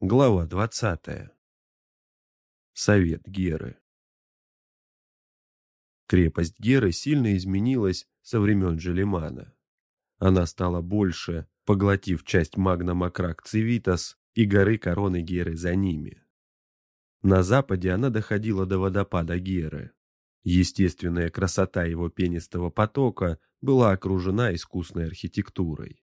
Глава 20. Совет Геры. Крепость Геры сильно изменилась со времен Джелимана. Она стала больше, поглотив часть магна Макрак Цивитас и горы Короны Геры за ними. На западе она доходила до водопада Геры. Естественная красота его пенистого потока была окружена искусной архитектурой.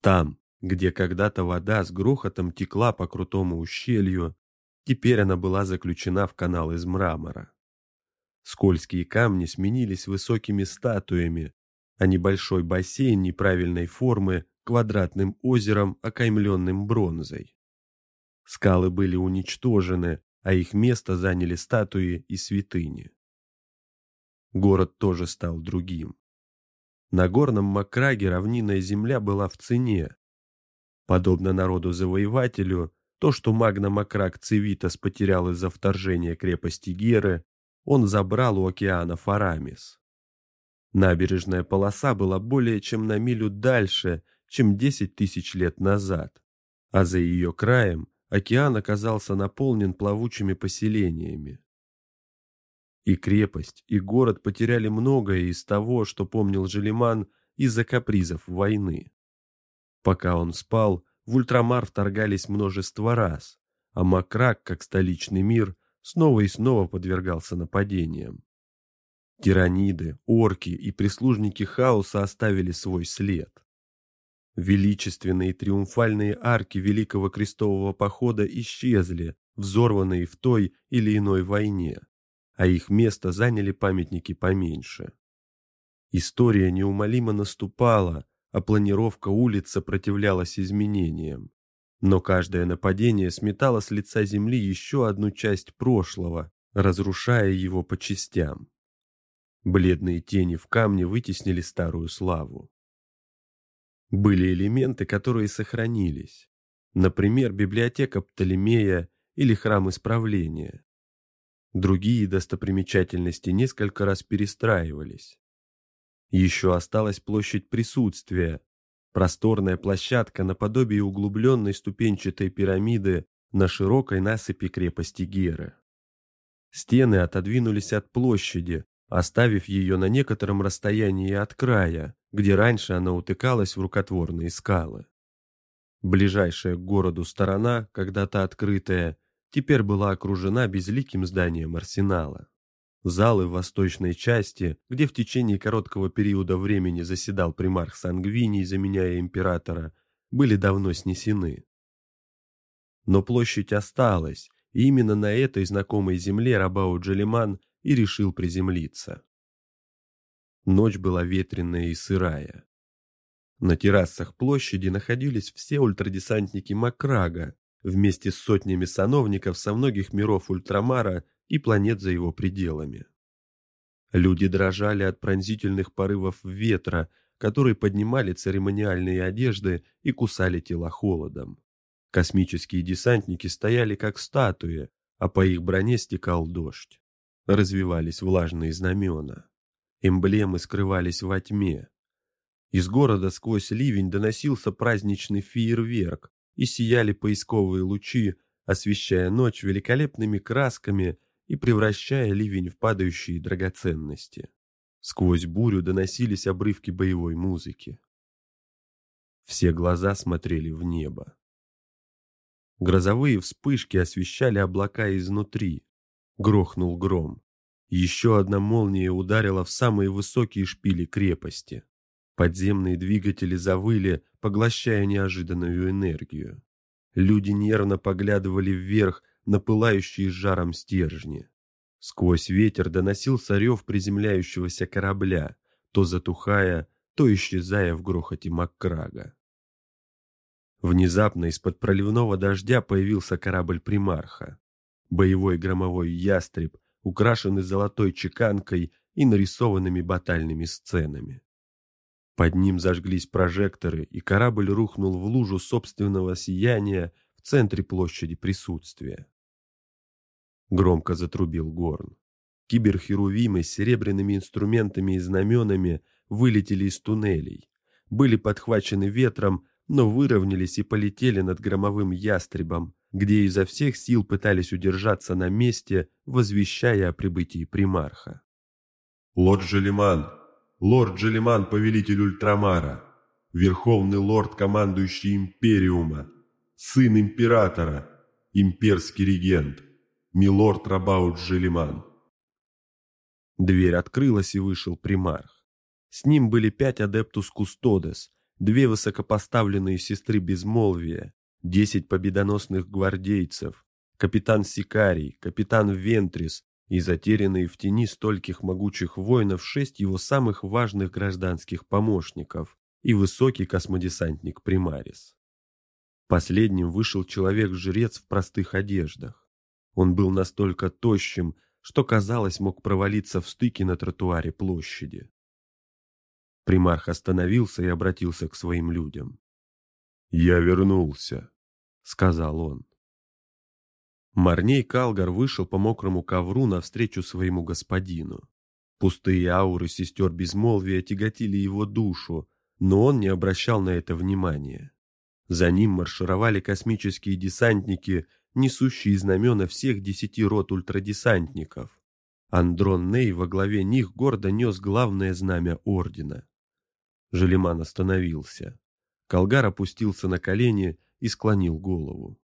Там, где когда-то вода с грохотом текла по крутому ущелью, теперь она была заключена в канал из мрамора. Скользкие камни сменились высокими статуями, а небольшой бассейн неправильной формы квадратным озером, окаймленным бронзой. Скалы были уничтожены, а их место заняли статуи и святыни. Город тоже стал другим. На горном Макраге равнинная земля была в цене, Подобно народу-завоевателю, то, что Магна Макрак Цивитас потерял из-за вторжения крепости Геры, он забрал у океана Фарамис. Набережная полоса была более чем на милю дальше, чем 10 тысяч лет назад, а за ее краем океан оказался наполнен плавучими поселениями. И крепость, и город потеряли многое из того, что помнил Желиман из-за капризов войны. Пока он спал, в ультрамар вторгались множество раз, а Макрак, как столичный мир, снова и снова подвергался нападениям. Тираниды, орки и прислужники хаоса оставили свой след. Величественные триумфальные арки Великого Крестового Похода исчезли, взорванные в той или иной войне, а их место заняли памятники поменьше. История неумолимо наступала, а планировка улиц сопротивлялась изменениям. Но каждое нападение сметало с лица земли еще одну часть прошлого, разрушая его по частям. Бледные тени в камне вытеснили старую славу. Были элементы, которые сохранились. Например, библиотека Птолемея или храм исправления. Другие достопримечательности несколько раз перестраивались. Еще осталась площадь присутствия, просторная площадка наподобие углубленной ступенчатой пирамиды на широкой насыпи крепости Геры. Стены отодвинулись от площади, оставив ее на некотором расстоянии от края, где раньше она утыкалась в рукотворные скалы. Ближайшая к городу сторона, когда-то открытая, теперь была окружена безликим зданием арсенала. Залы в восточной части, где в течение короткого периода времени заседал примарх Сангвиний, заменяя императора, были давно снесены. Но площадь осталась, и именно на этой знакомой земле Рабау Джалиман и решил приземлиться. Ночь была ветреная и сырая. На террасах площади находились все ультрадесантники Макрага, вместе с сотнями сановников со многих миров Ультрамара и планет за его пределами. Люди дрожали от пронзительных порывов ветра, которые поднимали церемониальные одежды и кусали тела холодом. Космические десантники стояли как статуи, а по их броне стекал дождь. Развивались влажные знамена. Эмблемы скрывались во тьме. Из города сквозь ливень доносился праздничный фейерверк, и сияли поисковые лучи, освещая ночь великолепными красками и превращая ливень в падающие драгоценности. Сквозь бурю доносились обрывки боевой музыки. Все глаза смотрели в небо. Грозовые вспышки освещали облака изнутри. Грохнул гром. Еще одна молния ударила в самые высокие шпили крепости. Подземные двигатели завыли, поглощая неожиданную энергию. Люди нервно поглядывали вверх, на пылающие жаром стержни. Сквозь ветер доносился рев приземляющегося корабля, то затухая, то исчезая в грохоте Маккрага. Внезапно из-под проливного дождя появился корабль примарха. Боевой громовой ястреб, украшенный золотой чеканкой и нарисованными батальными сценами. Под ним зажглись прожекторы, и корабль рухнул в лужу собственного сияния в центре площади присутствия. Громко затрубил горн. Киберхерувимы с серебряными инструментами и знаменами вылетели из туннелей. Были подхвачены ветром, но выровнялись и полетели над громовым ястребом, где изо всех сил пытались удержаться на месте, возвещая о прибытии примарха. «Лорд Желиман! Лорд Желиман, повелитель Ультрамара! Верховный лорд, командующий Империума! Сын Императора! Имперский регент! Милорд Рабаут Желиман!» Дверь открылась и вышел примарх. С ним были пять адептус кустодес, две высокопоставленные сестры безмолвия, десять победоносных гвардейцев, капитан Сикарий, капитан Вентрис и затерянные в тени стольких могучих воинов шесть его самых важных гражданских помощников и высокий космодесантник Примарис. Последним вышел человек-жрец в простых одеждах. Он был настолько тощим, что, казалось, мог провалиться в стыке на тротуаре площади. Примарх остановился и обратился к своим людям. «Я вернулся», — сказал он. Марней Калгар вышел по мокрому ковру навстречу своему господину. Пустые ауры сестер безмолвия тяготили его душу, но он не обращал на это внимания. За ним маршировали космические десантники, несущие знамена всех десяти рот ультрадесантников. Андрон Ней во главе них гордо нес главное знамя Ордена. Желеман остановился. Колгар опустился на колени и склонил голову.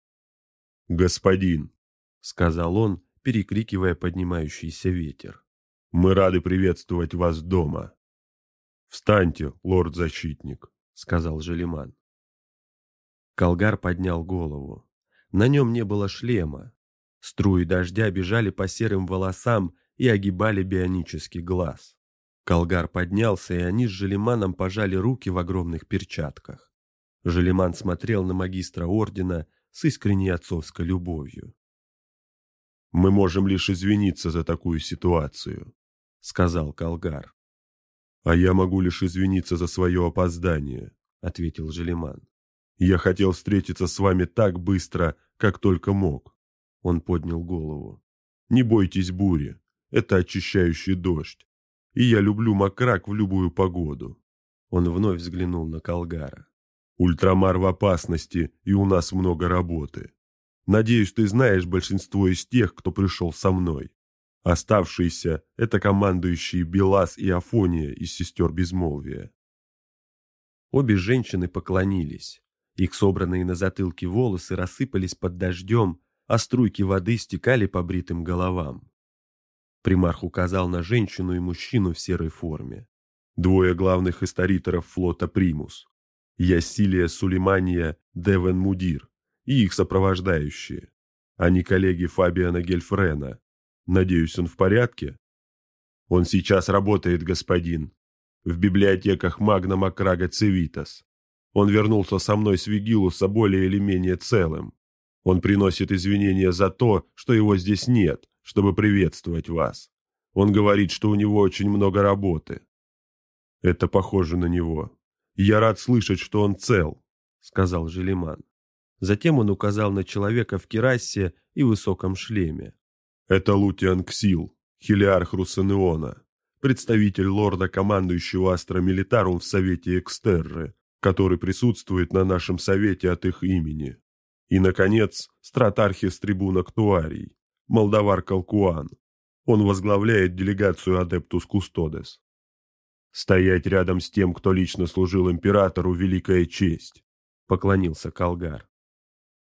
«Господин», — сказал он, перекрикивая поднимающийся ветер, — «мы рады приветствовать вас дома». «Встаньте, лорд-защитник», — сказал Желеман. Колгар поднял голову. На нем не было шлема. Струи дождя бежали по серым волосам и огибали бионический глаз. Колгар поднялся, и они с Желеманом пожали руки в огромных перчатках. Желеман смотрел на магистра ордена с искренней отцовской любовью. «Мы можем лишь извиниться за такую ситуацию», — сказал Колгар. «А я могу лишь извиниться за свое опоздание», — ответил Желеман. «Я хотел встретиться с вами так быстро, как только мог». Он поднял голову. «Не бойтесь бури, это очищающий дождь и я люблю макрак в любую погоду». Он вновь взглянул на Колгара. «Ультрамар в опасности, и у нас много работы. Надеюсь, ты знаешь большинство из тех, кто пришел со мной. Оставшиеся — это командующие Белас и Афония из сестер Безмолвия». Обе женщины поклонились. Их собранные на затылке волосы рассыпались под дождем, а струйки воды стекали по бритым головам. Примарх указал на женщину и мужчину в серой форме. Двое главных историторов флота «Примус». Ясилия Сулеймания Девен Мудир и их сопровождающие. Они коллеги Фабиана Гельфрена. Надеюсь, он в порядке? Он сейчас работает, господин. В библиотеках Магна Макрага Цивитас. Он вернулся со мной с Вигилуса более или менее целым. Он приносит извинения за то, что его здесь нет, чтобы приветствовать вас. Он говорит, что у него очень много работы. Это похоже на него. Я рад слышать, что он цел, сказал Жиллиман. Затем он указал на человека в кирасе и высоком шлеме. Это Лутиан Ксил, хилиарх Русанеона, представитель лорда-командующего Астра Милитарум в Совете Экстерры, который присутствует на нашем совете от их имени. И, наконец, стратархис трибун Актуарий, Молдавар Калкуан. Он возглавляет делегацию Адептус Кустодес. Стоять рядом с тем, кто лично служил императору, великая честь, поклонился Калгар.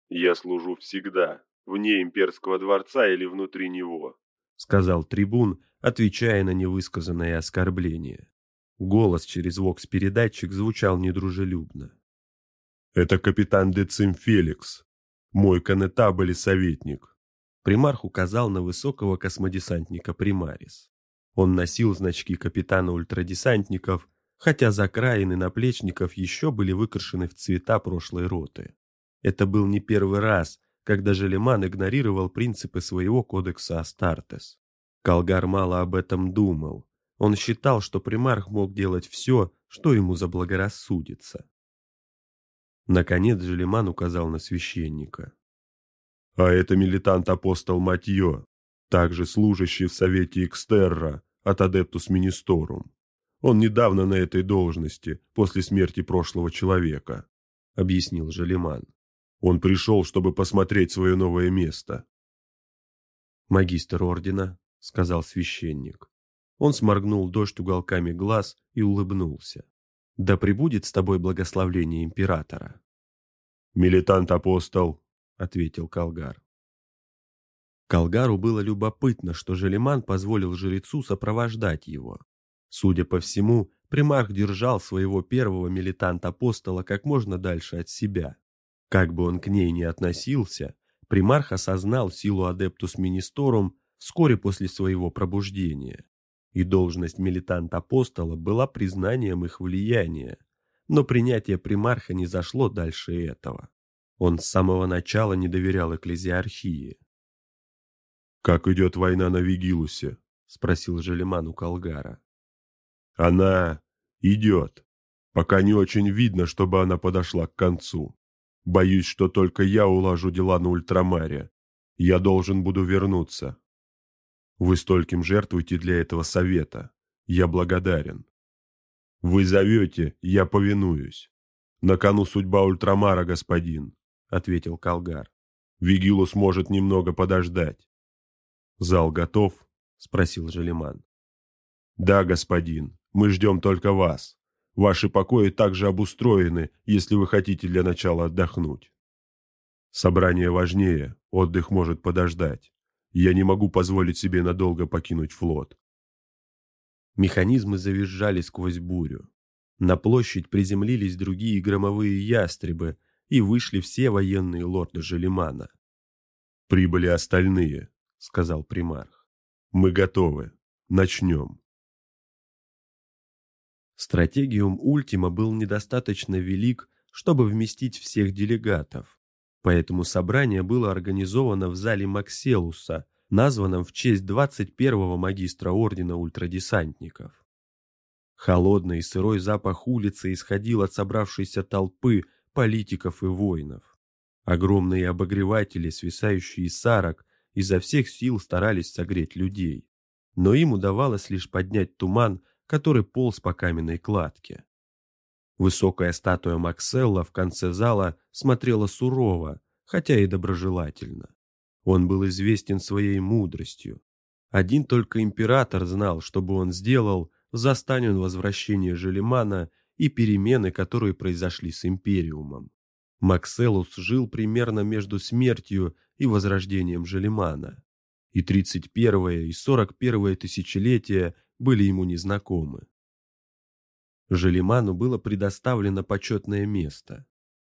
Я служу всегда, вне имперского дворца или внутри него, сказал трибун, отвечая на невысказанное оскорбление. Голос через вокс-передатчик звучал недружелюбно. «Это капитан Децим Феликс, мой конетабель и советник. Примарх указал на высокого космодесантника Примарис. Он носил значки капитана ультрадесантников, хотя закраины наплечников еще были выкрашены в цвета прошлой роты. Это был не первый раз, когда Желеман игнорировал принципы своего кодекса Астартес. Калгар мало об этом думал. Он считал, что примарх мог делать все, что ему заблагорассудится. Наконец Желеман указал на священника. А это милитант-апостол Матье, также служащий в Совете Экстерра от Адептус Министорум. Он недавно на этой должности, после смерти прошлого человека, — объяснил Желеман. Он пришел, чтобы посмотреть свое новое место. «Магистр ордена», — сказал священник. Он сморгнул дождь уголками глаз и улыбнулся. «Да пребудет с тобой благословление императора». «Милитант-апостол», — ответил Калгар. Калгару было любопытно, что Желеман позволил жрецу сопровождать его. Судя по всему, примарх держал своего первого милитант-апостола как можно дальше от себя. Как бы он к ней ни относился, примарх осознал силу адептус министорум вскоре после своего пробуждения. И должность милитант-апостола была признанием их влияния, но принятие примарха не зашло дальше этого. Он с самого начала не доверял экклезиархии. «Как идет война на Вигилусе?» — спросил Желеман у Калгара. «Она идет. Пока не очень видно, чтобы она подошла к концу. Боюсь, что только я улажу дела на Ультрамаре. Я должен буду вернуться. Вы стольким жертвуете для этого совета. Я благодарен. Вы зовете, я повинуюсь. На кону судьба Ультрамара, господин», — ответил Калгар. «Вигилус может немного подождать. «Зал готов?» — спросил Желеман. «Да, господин, мы ждем только вас. Ваши покои также обустроены, если вы хотите для начала отдохнуть. Собрание важнее, отдых может подождать. Я не могу позволить себе надолго покинуть флот». Механизмы завизжали сквозь бурю. На площадь приземлились другие громовые ястребы, и вышли все военные лорды Желемана. «Прибыли остальные», — сказал примарх. «Мы готовы. Начнем». Стратегиум Ультима был недостаточно велик, чтобы вместить всех делегатов, поэтому собрание было организовано в зале Макселуса, названном в честь 21-го магистра Ордена Ультрадесантников. Холодный и сырой запах улицы исходил от собравшейся толпы политиков и воинов. Огромные обогреватели, свисающие с арок, изо всех сил старались согреть людей. Но им удавалось лишь поднять туман, который полз по каменной кладке. Высокая статуя Макселла в конце зала смотрела сурово, хотя и доброжелательно. Он был известен своей мудростью. Один только император знал, что бы он сделал, застань он возвращение Желемана и перемены, которые произошли с Империумом. Макселус жил примерно между смертью и возрождением Желемана, и 31 и 41 тысячелетия были ему незнакомы. Желеману было предоставлено почетное место.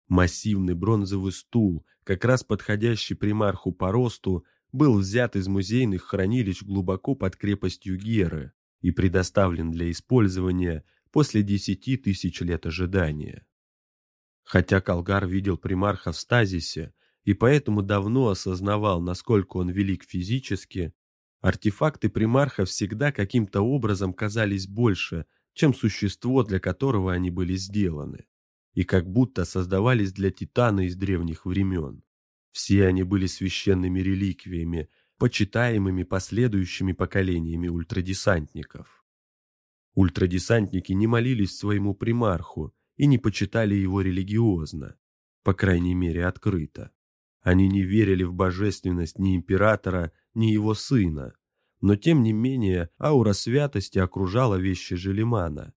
Массивный бронзовый стул, как раз подходящий примарху по росту, был взят из музейных хранилищ глубоко под крепостью Геры и предоставлен для использования после десяти тысяч лет ожидания. Хотя Калгар видел примарха в стазисе и поэтому давно осознавал, насколько он велик физически, артефакты примарха всегда каким-то образом казались больше, чем существо, для которого они были сделаны, и как будто создавались для Титана из древних времен. Все они были священными реликвиями, почитаемыми последующими поколениями ультрадесантников. Ультрадесантники не молились своему примарху, и не почитали его религиозно, по крайней мере открыто. Они не верили в божественность ни императора, ни его сына, но тем не менее аура святости окружала вещи Желимана,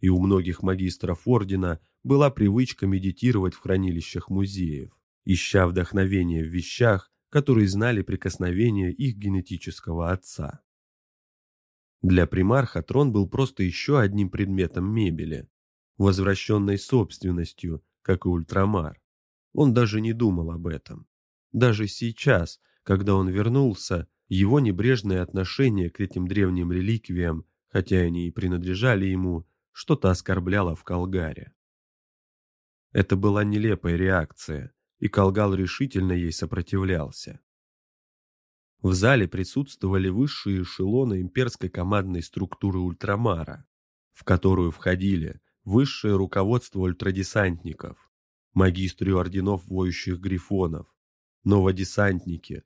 и у многих магистров ордена была привычка медитировать в хранилищах музеев, ища вдохновение в вещах, которые знали прикосновение их генетического отца. Для примарха трон был просто еще одним предметом мебели, возвращенной собственностью, как и ультрамар. Он даже не думал об этом. Даже сейчас, когда он вернулся, его небрежное отношение к этим древним реликвиям, хотя они и принадлежали ему, что-то оскорбляло в Калгаре. Это была нелепая реакция, и Калгал решительно ей сопротивлялся. В зале присутствовали высшие эшелоны имперской командной структуры Ультрамара, в которую входили высшее руководство ультрадесантников, магистры орденов воющих грифонов, новодесантники,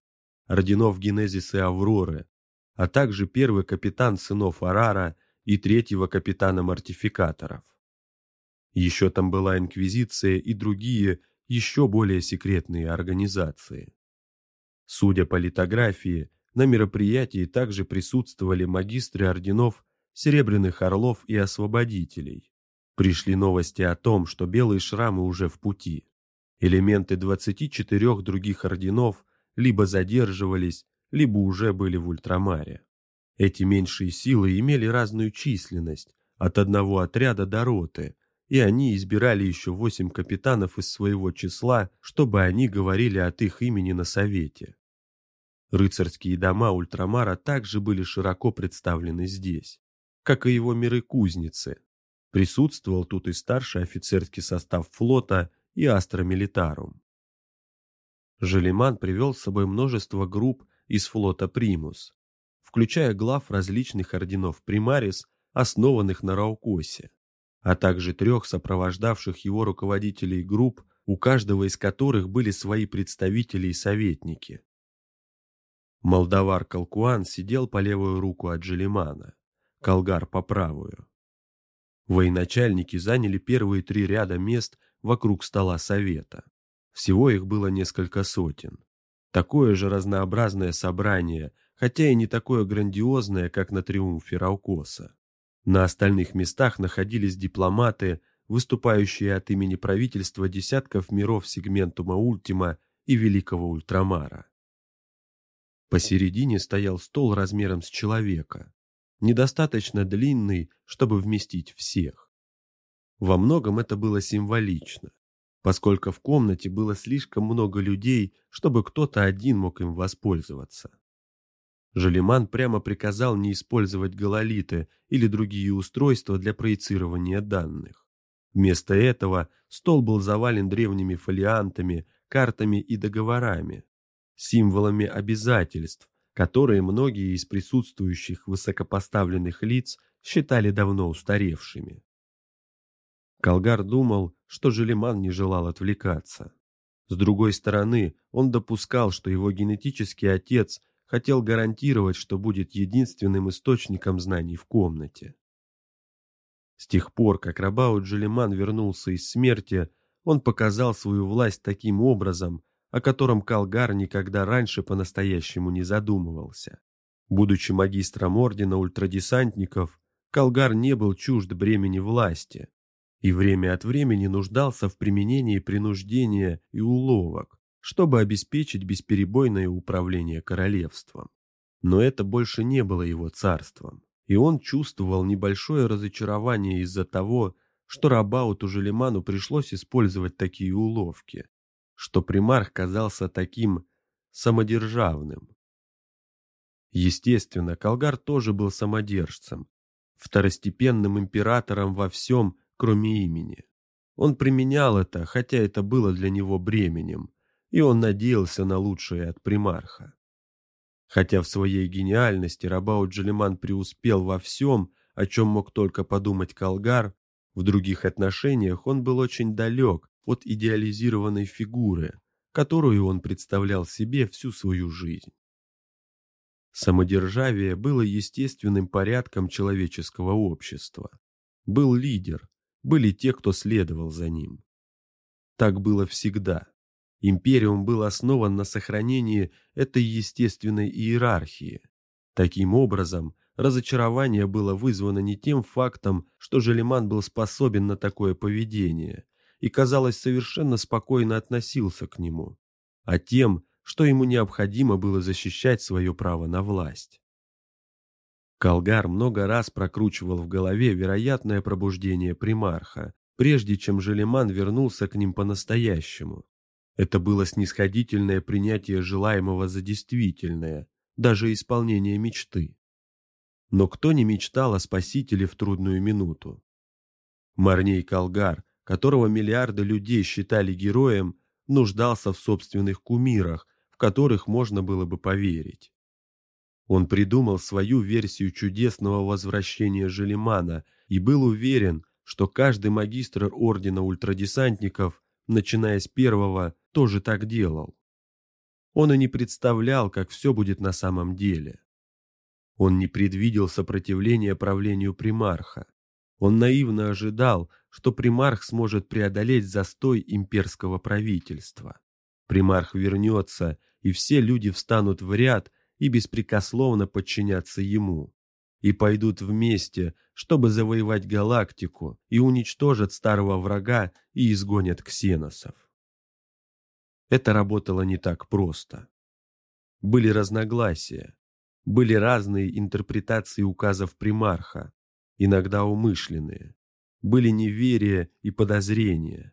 орденов Генезис и Авроры, а также первый капитан сынов Арара и третьего капитана мортификаторов. Еще там была Инквизиция и другие, еще более секретные организации. Судя по литографии, на мероприятии также присутствовали магистры орденов Серебряных Орлов и Освободителей. Пришли новости о том, что белые шрамы уже в пути. Элементы 24 других орденов либо задерживались, либо уже были в Ультрамаре. Эти меньшие силы имели разную численность, от одного отряда до роты, и они избирали еще восемь капитанов из своего числа, чтобы они говорили от их имени на совете. Рыцарские дома Ультрамара также были широко представлены здесь, как и его миры-кузницы. Присутствовал тут и старший офицерский состав флота и Астра Милитарум. Желеман привел с собой множество групп из флота «Примус», включая глав различных орденов «Примарис», основанных на Раукосе, а также трех сопровождавших его руководителей групп, у каждого из которых были свои представители и советники. Молдавар Калкуан сидел по левую руку от Желемана, Калгар по правую. Военачальники заняли первые три ряда мест вокруг стола совета. Всего их было несколько сотен. Такое же разнообразное собрание, хотя и не такое грандиозное, как на триумфе Раукоса. На остальных местах находились дипломаты, выступающие от имени правительства десятков миров сегментума Ультима и Великого Ультрамара. Посередине стоял стол размером с человека, недостаточно длинный, чтобы вместить всех. Во многом это было символично поскольку в комнате было слишком много людей, чтобы кто-то один мог им воспользоваться. Желеман прямо приказал не использовать гололиты или другие устройства для проецирования данных. Вместо этого стол был завален древними фолиантами, картами и договорами, символами обязательств, которые многие из присутствующих высокопоставленных лиц считали давно устаревшими. Калгар думал, что Желеман не желал отвлекаться. С другой стороны, он допускал, что его генетический отец хотел гарантировать, что будет единственным источником знаний в комнате. С тех пор, как Рабаут Желеман вернулся из смерти, он показал свою власть таким образом, о котором Калгар никогда раньше по-настоящему не задумывался. Будучи магистром ордена ультрадесантников, Калгар не был чужд бремени власти, и время от времени нуждался в применении принуждения и уловок, чтобы обеспечить бесперебойное управление королевством. Но это больше не было его царством, и он чувствовал небольшое разочарование из-за того, что Рабауту Желеману пришлось использовать такие уловки, что примарх казался таким самодержавным. Естественно, Калгар тоже был самодержцем, второстепенным императором во всем, кроме имени. Он применял это, хотя это было для него бременем, и он надеялся на лучшее от примарха. Хотя в своей гениальности Рабаут Джалиман преуспел во всем, о чем мог только подумать Калгар, в других отношениях он был очень далек от идеализированной фигуры, которую он представлял себе всю свою жизнь. Самодержавие было естественным порядком человеческого общества. Был лидер, были те, кто следовал за ним. Так было всегда. Империум был основан на сохранении этой естественной иерархии. Таким образом, разочарование было вызвано не тем фактом, что Желеман был способен на такое поведение и, казалось, совершенно спокойно относился к нему, а тем, что ему необходимо было защищать свое право на власть. Калгар много раз прокручивал в голове вероятное пробуждение примарха, прежде чем Желеман вернулся к ним по-настоящему. Это было снисходительное принятие желаемого за действительное, даже исполнение мечты. Но кто не мечтал о спасителе в трудную минуту? Марней Калгар, которого миллиарды людей считали героем, нуждался в собственных кумирах, в которых можно было бы поверить. Он придумал свою версию чудесного возвращения Желимана и был уверен, что каждый магистр ордена ультрадесантников, начиная с первого, тоже так делал. Он и не представлял, как все будет на самом деле. Он не предвидел сопротивления правлению примарха. Он наивно ожидал, что примарх сможет преодолеть застой имперского правительства. Примарх вернется, и все люди встанут в ряд и беспрекословно подчинятся ему, и пойдут вместе, чтобы завоевать галактику, и уничтожат старого врага и изгонят ксеносов. Это работало не так просто. Были разногласия, были разные интерпретации указов примарха, иногда умышленные, были неверие и подозрения.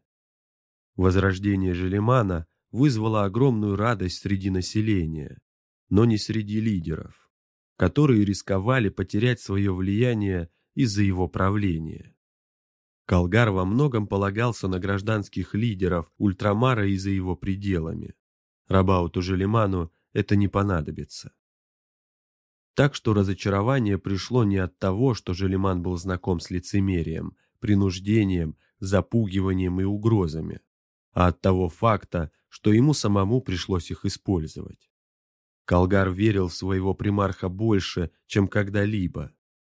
Возрождение Желемана вызвало огромную радость среди населения, но не среди лидеров, которые рисковали потерять свое влияние из-за его правления. Колгар во многом полагался на гражданских лидеров Ультрамара и за его пределами. Рабауту Желеману это не понадобится. Так что разочарование пришло не от того, что Желеман был знаком с лицемерием, принуждением, запугиванием и угрозами, а от того факта, что ему самому пришлось их использовать. Колгар верил в своего примарха больше, чем когда-либо.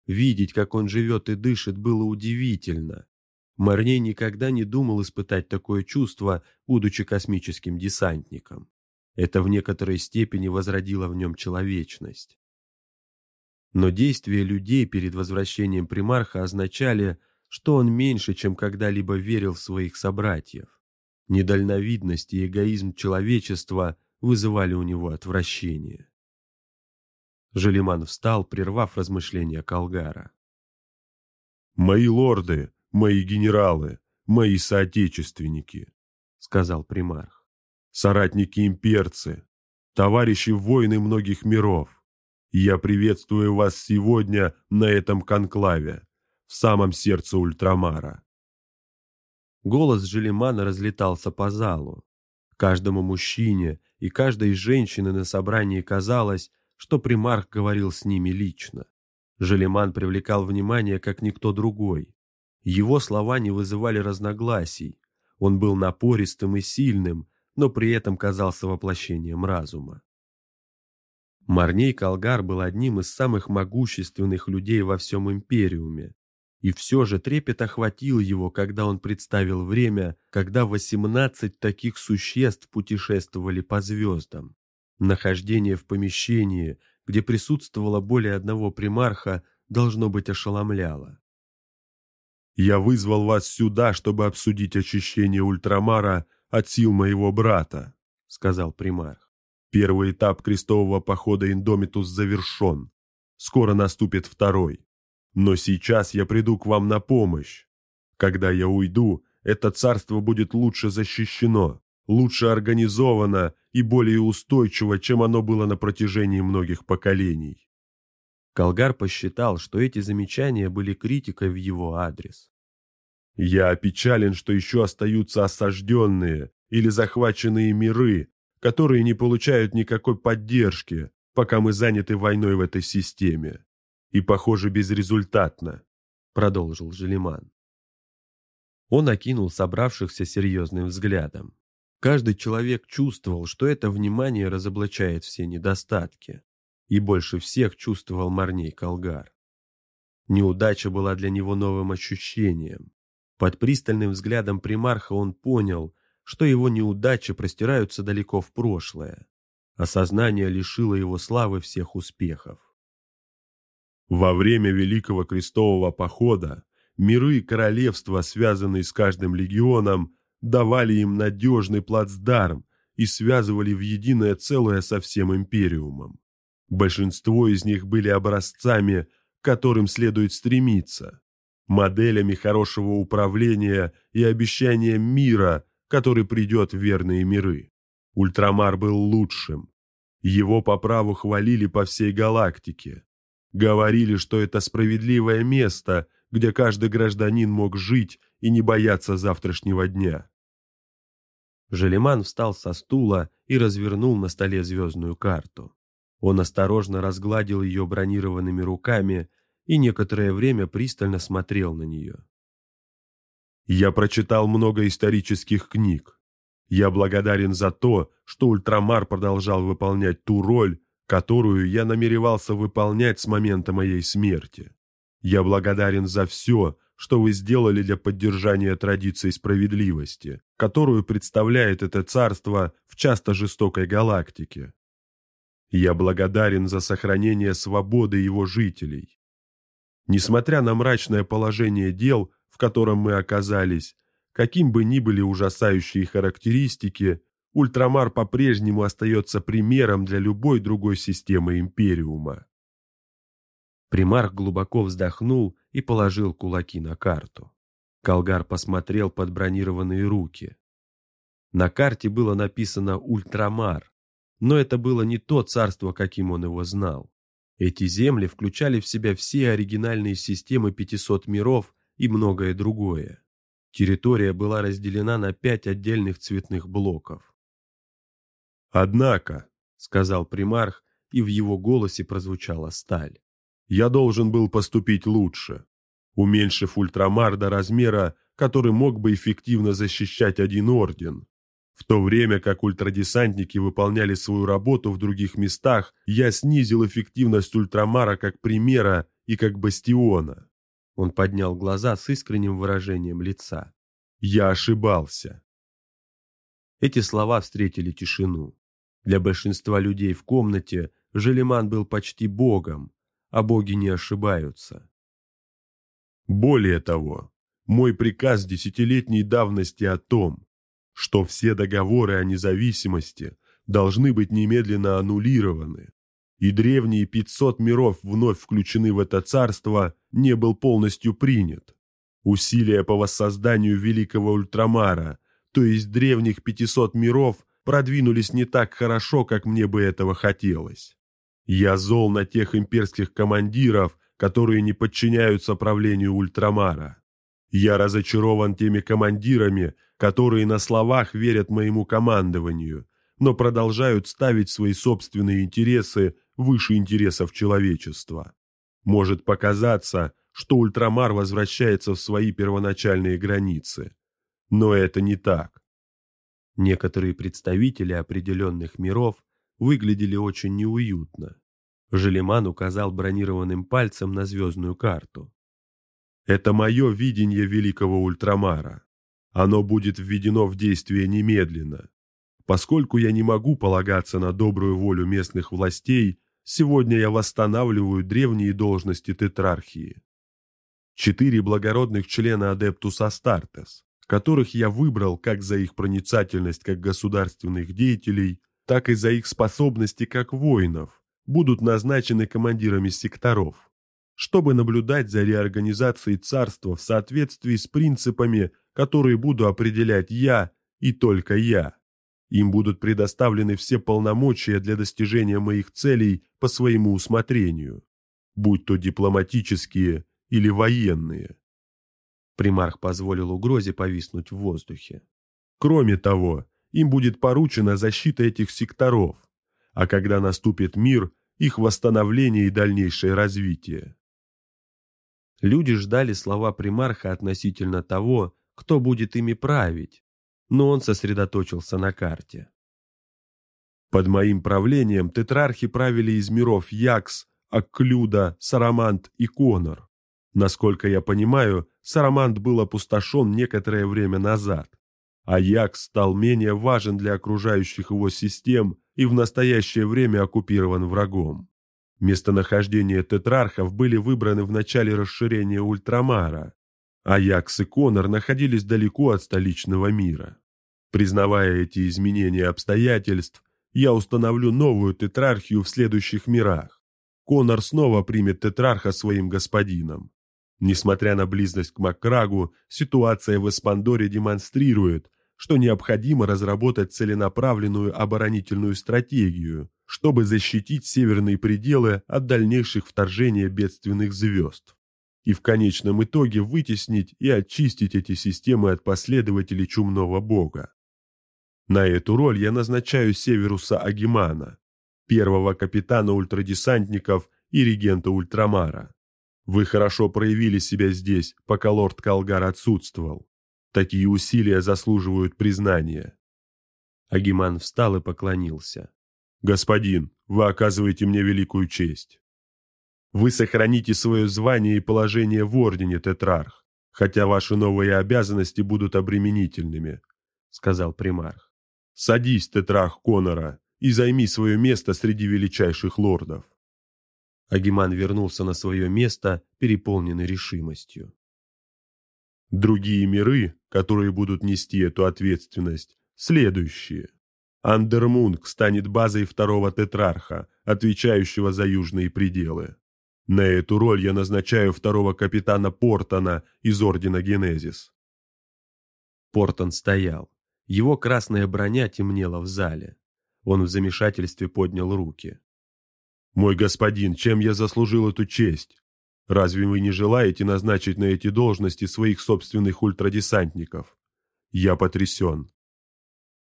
Видеть, как он живет и дышит, было удивительно. Марней никогда не думал испытать такое чувство, будучи космическим десантником. Это в некоторой степени возродило в нем человечность. Но действия людей перед возвращением примарха означали, что он меньше, чем когда-либо верил в своих собратьев. Недальновидность и эгоизм человечества вызывали у него отвращение. Желиман встал, прервав размышления Колгара. «Мои лорды, мои генералы, мои соотечественники», — сказал примарх, — «соратники-имперцы, товарищи воины многих миров, я приветствую вас сегодня на этом конклаве, в самом сердце Ультрамара. Голос Желимана разлетался по залу. Каждому мужчине и каждой женщине на собрании казалось, что примарх говорил с ними лично. Желиман привлекал внимание, как никто другой. Его слова не вызывали разногласий. Он был напористым и сильным, но при этом казался воплощением разума. Марней Калгар был одним из самых могущественных людей во всем Империуме, и все же трепет охватил его, когда он представил время, когда 18 таких существ путешествовали по звездам. Нахождение в помещении, где присутствовало более одного примарха, должно быть ошеломляло. «Я вызвал вас сюда, чтобы обсудить очищение Ультрамара от сил моего брата», — сказал примарх. «Первый этап крестового похода Индомитус завершен. Скоро наступит второй. Но сейчас я приду к вам на помощь. Когда я уйду, это царство будет лучше защищено, лучше организовано и более устойчиво, чем оно было на протяжении многих поколений. Колгар посчитал, что эти замечания были критикой в его адрес. «Я опечален, что еще остаются осажденные или захваченные миры, которые не получают никакой поддержки, пока мы заняты войной в этой системе и, похоже, безрезультатно», — продолжил Желиман. Он окинул собравшихся серьезным взглядом. Каждый человек чувствовал, что это внимание разоблачает все недостатки. И больше всех чувствовал Марней Колгар. Неудача была для него новым ощущением. Под пристальным взглядом примарха он понял, что его неудачи простираются далеко в прошлое. Осознание лишило его славы всех успехов. Во время Великого Крестового Похода миры и королевства, связанные с каждым легионом, давали им надежный плацдарм и связывали в единое целое со всем Империумом. Большинство из них были образцами, к которым следует стремиться, моделями хорошего управления и обещанием мира, который придет в верные миры. Ультрамар был лучшим. Его по праву хвалили по всей галактике. Говорили, что это справедливое место, где каждый гражданин мог жить и не бояться завтрашнего дня. Желеман встал со стула и развернул на столе звездную карту. Он осторожно разгладил ее бронированными руками и некоторое время пристально смотрел на нее. «Я прочитал много исторических книг. Я благодарен за то, что Ультрамар продолжал выполнять ту роль, которую я намеревался выполнять с момента моей смерти. Я благодарен за все, что вы сделали для поддержания традиций справедливости, которую представляет это царство в часто жестокой галактике. Я благодарен за сохранение свободы его жителей. Несмотря на мрачное положение дел, в котором мы оказались, каким бы ни были ужасающие характеристики, Ультрамар по-прежнему остается примером для любой другой системы Империума. Примарх глубоко вздохнул и положил кулаки на карту. Колгар посмотрел под бронированные руки. На карте было написано «Ультрамар», но это было не то царство, каким он его знал. Эти земли включали в себя все оригинальные системы 500 миров и многое другое. Территория была разделена на пять отдельных цветных блоков. «Однако», — сказал примарх, и в его голосе прозвучала сталь, «я должен был поступить лучше, уменьшив ультрамар до размера, который мог бы эффективно защищать один орден. В то время как ультрадесантники выполняли свою работу в других местах, я снизил эффективность ультрамара как примера и как бастиона. Он поднял глаза с искренним выражением лица. Я ошибался. Эти слова встретили тишину. Для большинства людей в комнате Желеман был почти богом, а боги не ошибаются. Более того, мой приказ десятилетней давности о том, что все договоры о независимости должны быть немедленно аннулированы, и древние 500 миров вновь включены в это царство, не был полностью принят. Усилия по воссозданию Великого Ультрамара, то есть древних 500 миров, продвинулись не так хорошо, как мне бы этого хотелось. Я зол на тех имперских командиров, которые не подчиняются правлению Ультрамара. Я разочарован теми командирами, которые на словах верят моему командованию, но продолжают ставить свои собственные интересы выше интересов человечества. Может показаться, что Ультрамар возвращается в свои первоначальные границы. Но это не так. Некоторые представители определенных миров выглядели очень неуютно. Желеман указал бронированным пальцем на звездную карту. «Это мое видение великого ультрамара. Оно будет введено в действие немедленно. Поскольку я не могу полагаться на добрую волю местных властей, сегодня я восстанавливаю древние должности тетрархии. Четыре благородных члена Адептус Астартес, которых я выбрал как за их проницательность как государственных деятелей, так и за их способности как воинов, будут назначены командирами секторов, чтобы наблюдать за реорганизацией царства в соответствии с принципами, которые буду определять я и только я. Им будут предоставлены все полномочия для достижения моих целей по своему усмотрению, будь то дипломатические или военные. Примарх позволил угрозе повиснуть в воздухе. Кроме того, им будет поручена защита этих секторов, а когда наступит мир, их восстановление и дальнейшее развитие. Люди ждали слова примарха относительно того, кто будет ими править, но он сосредоточился на карте. Под моим правлением тетрархи правили из миров Якс, Акклюда, Сарамант и Конор. Насколько я понимаю, Сарамант был опустошен некоторое время назад. Аякс стал менее важен для окружающих его систем и в настоящее время оккупирован врагом. Местонахождения тетрархов были выбраны в начале расширения Ультрамара. Аякс и Конор находились далеко от столичного мира. Признавая эти изменения обстоятельств, я установлю новую тетрархию в следующих мирах. Конор снова примет тетрарха своим господином. Несмотря на близость к Макрагу, ситуация в Эспандоре демонстрирует, что необходимо разработать целенаправленную оборонительную стратегию, чтобы защитить северные пределы от дальнейших вторжений бедственных звезд. И в конечном итоге вытеснить и очистить эти системы от последователей чумного бога. На эту роль я назначаю Северуса Агимана, первого капитана ультрадесантников и регента Ультрамара. Вы хорошо проявили себя здесь, пока лорд Калгар отсутствовал. Такие усилия заслуживают признания». Агиман встал и поклонился. «Господин, вы оказываете мне великую честь. Вы сохраните свое звание и положение в Ордене, Тетрарх, хотя ваши новые обязанности будут обременительными», — сказал примарх. «Садись, тетрах Конора, и займи свое место среди величайших лордов». Агиман вернулся на свое место, переполненный решимостью. Другие миры, которые будут нести эту ответственность, следующие. Андермунг станет базой второго тетрарха, отвечающего за южные пределы. На эту роль я назначаю второго капитана Портона из Ордена Генезис. Портон стоял. Его красная броня темнела в зале. Он в замешательстве поднял руки. «Мой господин, чем я заслужил эту честь? Разве вы не желаете назначить на эти должности своих собственных ультрадесантников? Я потрясен.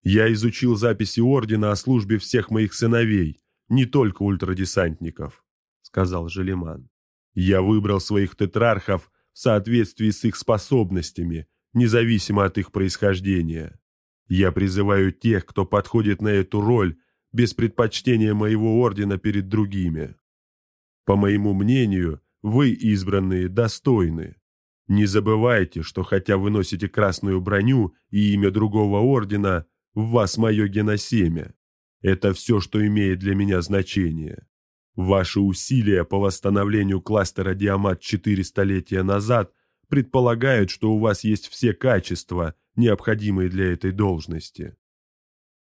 Я изучил записи Ордена о службе всех моих сыновей, не только ультрадесантников», — сказал Желеман. «Я выбрал своих тетрархов в соответствии с их способностями, независимо от их происхождения. Я призываю тех, кто подходит на эту роль, без предпочтения моего Ордена перед другими. По моему мнению, вы, избранные, достойны. Не забывайте, что хотя вы носите красную броню и имя другого ордена, в вас мое геносемя. Это все, что имеет для меня значение. Ваши усилия по восстановлению кластера Диамат четыре столетия назад предполагают, что у вас есть все качества, необходимые для этой должности.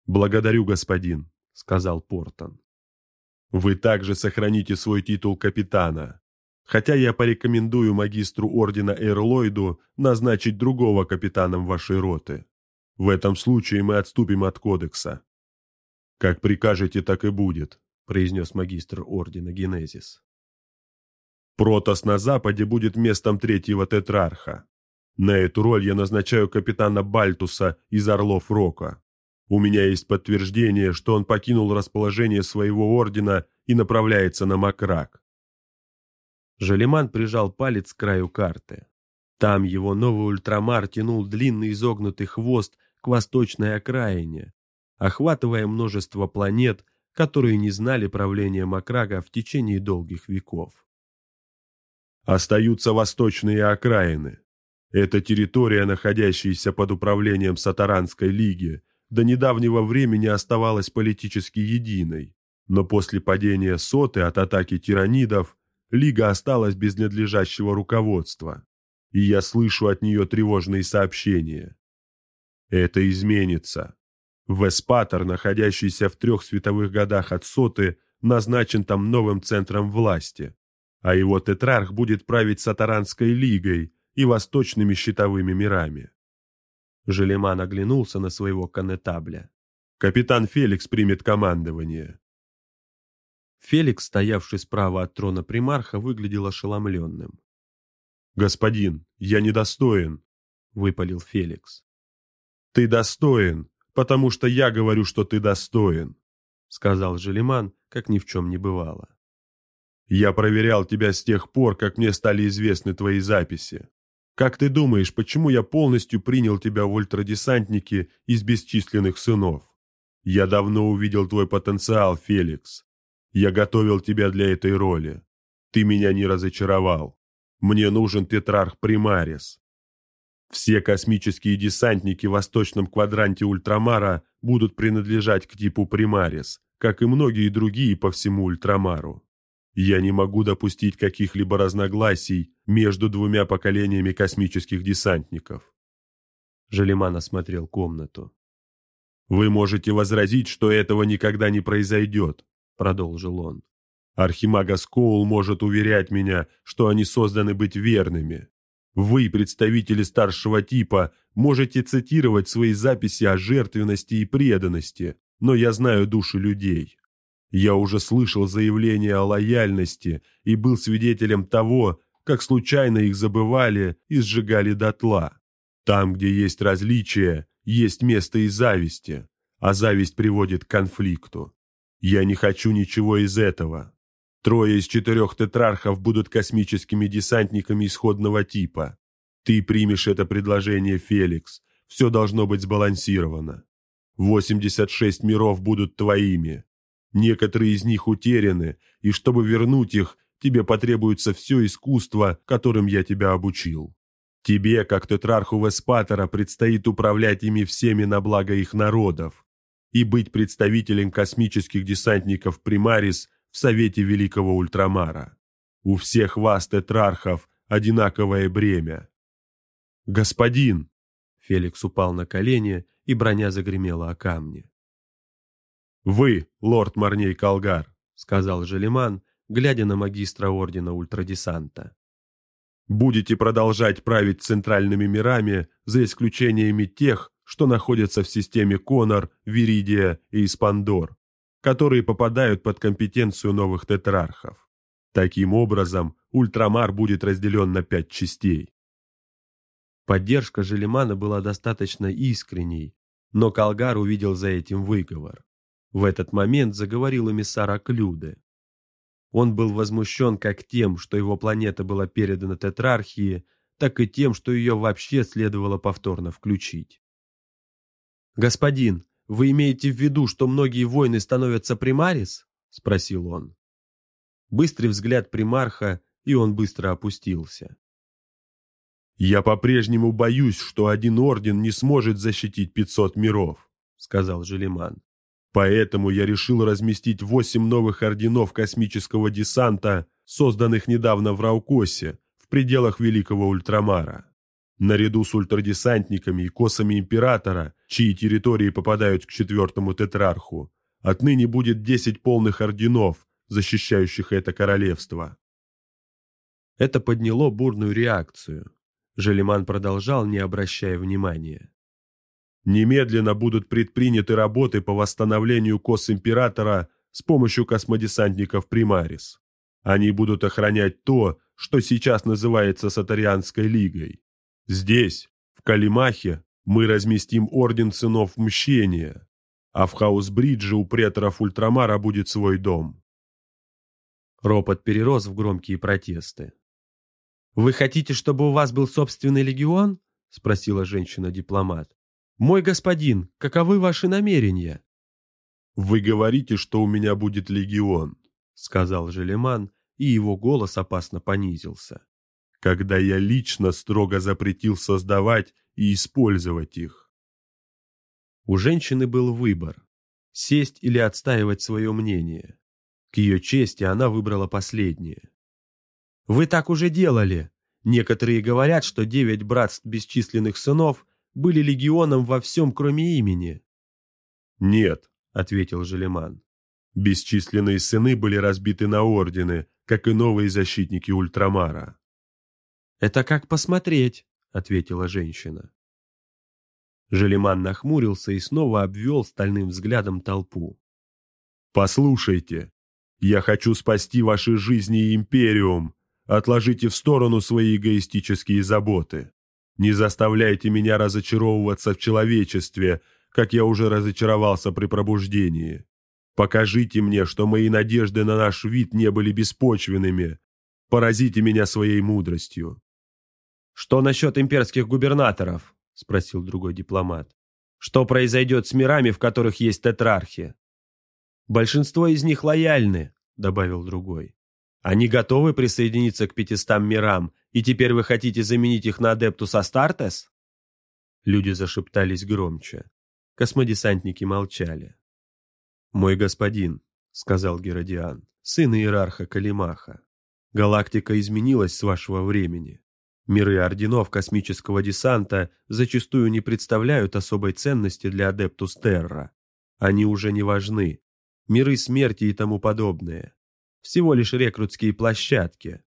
«Благодарю, господин», — сказал Портон. «Вы также сохраните свой титул капитана хотя я порекомендую магистру ордена Эрлойду назначить другого капитаном вашей роты. В этом случае мы отступим от кодекса». «Как прикажете, так и будет», — произнес магистр ордена Генезис. «Протос на западе будет местом третьего тетрарха. На эту роль я назначаю капитана Бальтуса из Орлов Рока. У меня есть подтверждение, что он покинул расположение своего ордена и направляется на Макрак. Желеман прижал палец к краю карты. Там его новый ультрамар тянул длинный изогнутый хвост к восточной окраине, охватывая множество планет, которые не знали правления Макрага в течение долгих веков. Остаются восточные окраины. Это территория, находящаяся под управлением Сатаранской лиги, до недавнего времени оставалась политически единой, но после падения Соты от атаки тиранидов Лига осталась без надлежащего руководства, и я слышу от нее тревожные сообщения. Это изменится. Веспатор, находящийся в трех световых годах от Соты, назначен там новым центром власти, а его тетрарх будет править Сатаранской лигой и восточными щитовыми мирами. Желеман оглянулся на своего конетабля. «Капитан Феликс примет командование. Феликс, стоявший справа от трона примарха, выглядел ошеломленным. «Господин, я недостоин», — выпалил Феликс. «Ты достоин, потому что я говорю, что ты достоин», — сказал Желеман, как ни в чем не бывало. «Я проверял тебя с тех пор, как мне стали известны твои записи. Как ты думаешь, почему я полностью принял тебя в ультрадесантники из бесчисленных сынов? Я давно увидел твой потенциал, Феликс. Я готовил тебя для этой роли. Ты меня не разочаровал. Мне нужен тетрарх Примарис. Все космические десантники в восточном квадранте Ультрамара будут принадлежать к типу Примарис, как и многие другие по всему Ультрамару. Я не могу допустить каких-либо разногласий между двумя поколениями космических десантников. Желеман осмотрел комнату. Вы можете возразить, что этого никогда не произойдет, продолжил он. Архимагас Коул может уверять меня, что они созданы быть верными. Вы, представители старшего типа, можете цитировать свои записи о жертвенности и преданности, но я знаю души людей. Я уже слышал заявления о лояльности и был свидетелем того, как случайно их забывали и сжигали дотла. Там, где есть различия, есть место и зависти, а зависть приводит к конфликту. Я не хочу ничего из этого. Трое из четырех тетрархов будут космическими десантниками исходного типа. Ты примешь это предложение, Феликс. Все должно быть сбалансировано. 86 миров будут твоими. Некоторые из них утеряны, и чтобы вернуть их, тебе потребуется все искусство, которым я тебя обучил. Тебе, как тетрарху Веспатора, предстоит управлять ими всеми на благо их народов и быть представителем космических десантников Примарис в Совете Великого Ультрамара. У всех вас, тетрархов, одинаковое бремя. «Господин!» Феликс упал на колени, и броня загремела о камни. «Вы, лорд Марней Калгар», — сказал Желеман, глядя на магистра ордена ультрадесанта. «Будете продолжать править центральными мирами, за исключениями тех, что находятся в системе Конор, Виридия и Испандор, которые попадают под компетенцию новых тетрархов. Таким образом, ультрамар будет разделен на пять частей. Поддержка Желемана была достаточно искренней, но Калгар увидел за этим выговор. В этот момент заговорил эмиссар Аклюде. Он был возмущен как тем, что его планета была передана Тетрархии, так и тем, что ее вообще следовало повторно включить. «Господин, вы имеете в виду, что многие войны становятся примарис?» – спросил он. Быстрый взгляд примарха, и он быстро опустился. «Я по-прежнему боюсь, что один орден не сможет защитить 500 миров», — сказал Желеман. «Поэтому я решил разместить восемь новых орденов космического десанта, созданных недавно в Раукосе, в пределах Великого Ультрамара. Наряду с ультрадесантниками и косами Императора, чьи территории попадают к четвертому тетрарху, отныне будет десять полных орденов, защищающих это королевство». Это подняло бурную реакцию. Желеман продолжал, не обращая внимания. «Немедленно будут предприняты работы по восстановлению кос Императора с помощью космодесантников Примарис. Они будут охранять то, что сейчас называется Сатарианской лигой. Здесь, в Калимахе, мы разместим Орден Сынов Мщения, а в Хаус-Бридже у преторов Ультрамара будет свой дом». Ропот перерос в громкие протесты. «Вы хотите, чтобы у вас был собственный легион?» — спросила женщина-дипломат. «Мой господин, каковы ваши намерения?» «Вы говорите, что у меня будет легион», — сказал Желеман, и его голос опасно понизился. «Когда я лично строго запретил создавать и использовать их». У женщины был выбор — сесть или отстаивать свое мнение. К ее чести она выбрала последнее. Вы так уже делали. Некоторые говорят, что девять братств бесчисленных сынов были легионом во всем, кроме имени. «Нет», — ответил Желеман. «Бесчисленные сыны были разбиты на ордены, как и новые защитники Ультрамара». «Это как посмотреть», — ответила женщина. Желеман нахмурился и снова обвел стальным взглядом толпу. «Послушайте, я хочу спасти ваши жизни и Империум, Отложите в сторону свои эгоистические заботы. Не заставляйте меня разочаровываться в человечестве, как я уже разочаровался при пробуждении. Покажите мне, что мои надежды на наш вид не были беспочвенными. Поразите меня своей мудростью. «Что насчет имперских губернаторов?» – спросил другой дипломат. «Что произойдет с мирами, в которых есть тетрархи?» «Большинство из них лояльны», – добавил другой. Они готовы присоединиться к пятистам мирам, и теперь вы хотите заменить их на Адептус Астартес?» Люди зашептались громче. Космодесантники молчали. «Мой господин», — сказал Геродиан, сын иерарха Калимаха, «галактика изменилась с вашего времени. Миры орденов космического десанта зачастую не представляют особой ценности для Адептус Терра. Они уже не важны. Миры смерти и тому подобное всего лишь рекрутские площадки.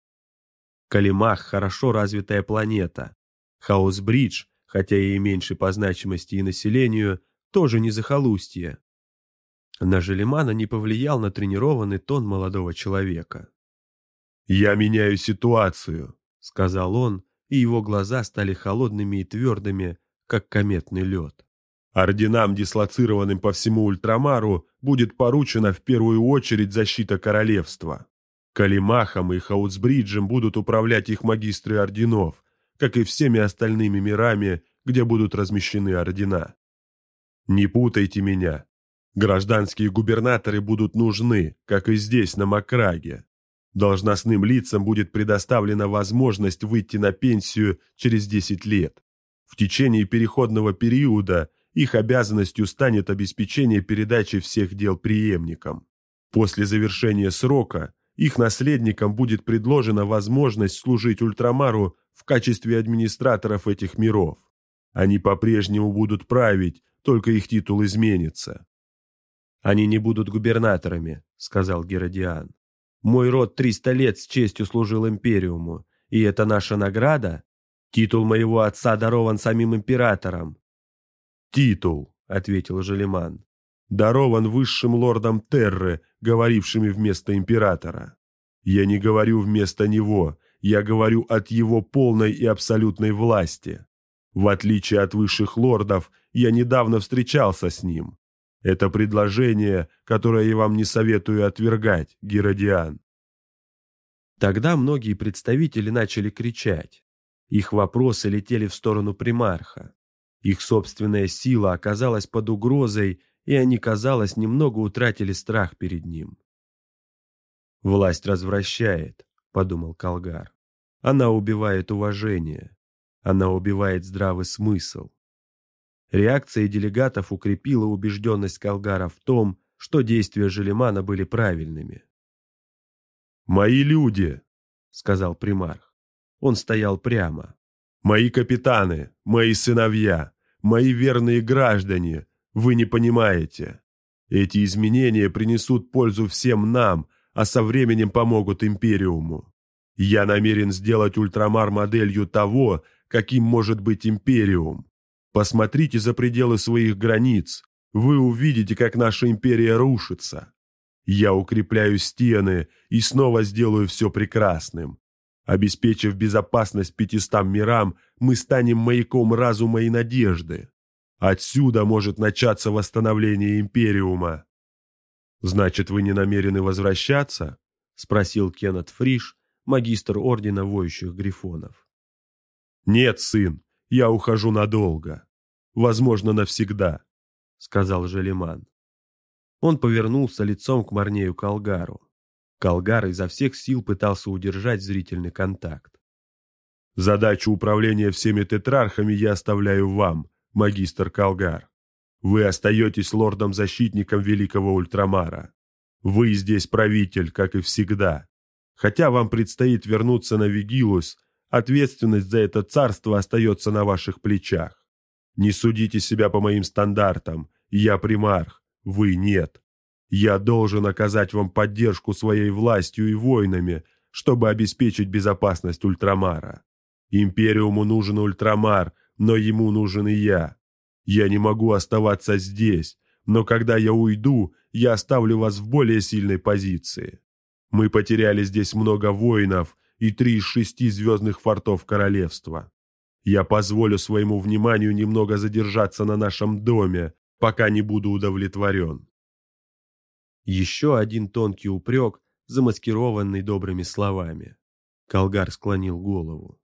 Калимах – хорошо развитая планета. Хаус-Бридж, хотя и меньше по значимости и населению, тоже не захолустье. На Желемана не повлиял на тренированный тон молодого человека. «Я меняю ситуацию», — сказал он, и его глаза стали холодными и твердыми, как кометный лед. Орденам, дислоцированным по всему Ультрамару, будет поручена в первую очередь защита королевства. Калимахом и Хаутсбриджем будут управлять их магистры орденов, как и всеми остальными мирами, где будут размещены ордена. Не путайте меня. Гражданские губернаторы будут нужны, как и здесь, на Макраге. Должностным лицам будет предоставлена возможность выйти на пенсию через 10 лет. В течение переходного периода их обязанностью станет обеспечение передачи всех дел преемникам. После завершения срока их наследникам будет предложена возможность служить Ультрамару в качестве администраторов этих миров. Они по-прежнему будут править, только их титул изменится. «Они не будут губернаторами», — сказал Геродиан. «Мой род триста лет с честью служил Империуму, и это наша награда? Титул моего отца дарован самим императором». «Титул», — ответил Желеман, — «дарован высшим лордом Терры, говорившими вместо императора. Я не говорю вместо него, я говорю от его полной и абсолютной власти. В отличие от высших лордов, я недавно встречался с ним. Это предложение, которое я вам не советую отвергать, Геродиан. Тогда многие представители начали кричать. Их вопросы летели в сторону примарха. Их собственная сила оказалась под угрозой, и они, казалось, немного утратили страх перед ним. «Власть развращает», — подумал Калгар. «Она убивает уважение. Она убивает здравый смысл. Реакция делегатов укрепила убежденность Калгара в том, что действия Желемана были правильными. «Мои люди», — сказал примарх. Он стоял прямо. «Мои капитаны, мои сыновья, мои верные граждане, вы не понимаете. Эти изменения принесут пользу всем нам, а со временем помогут Империуму. Я намерен сделать Ультрамар моделью того, каким может быть Империум. Посмотрите за пределы своих границ. Вы увидите, как наша империя рушится. Я укрепляю стены и снова сделаю все прекрасным. Обеспечив безопасность пятистам мирам, мы станем маяком разума и надежды. Отсюда может начаться восстановление Империума. «Значит, вы не намерены возвращаться?» — спросил Кеннет Фриш, магистр Ордена Воющих Грифонов. «Нет, сын, я ухожу надолго. Возможно, навсегда», — сказал Желеман. Он повернулся лицом к Марнею Калгару. Калгар изо всех сил пытался удержать зрительный контакт. «Задачу управления всеми тетрархами я оставляю вам, магистр Калгар. Вы остаетесь лордом-защитником Великого Ультрамара. Вы здесь правитель, как и всегда. Хотя вам предстоит вернуться на Вигилус Ответственность за это царство остается на ваших плечах. Не судите себя по моим стандартам. Я примарх, вы нет. Я должен оказать вам поддержку своей властью и войнами, чтобы обеспечить безопасность Ультрамара. Империуму нужен Ультрамар, но ему нужен и я. Я не могу оставаться здесь, но когда я уйду, я оставлю вас в более сильной позиции. Мы потеряли здесь много воинов, и три из шести звездных фортов королевства. Я позволю своему вниманию немного задержаться на нашем доме, пока не буду удовлетворен. Еще один тонкий упрек, замаскированный добрыми словами. Калгар склонил голову.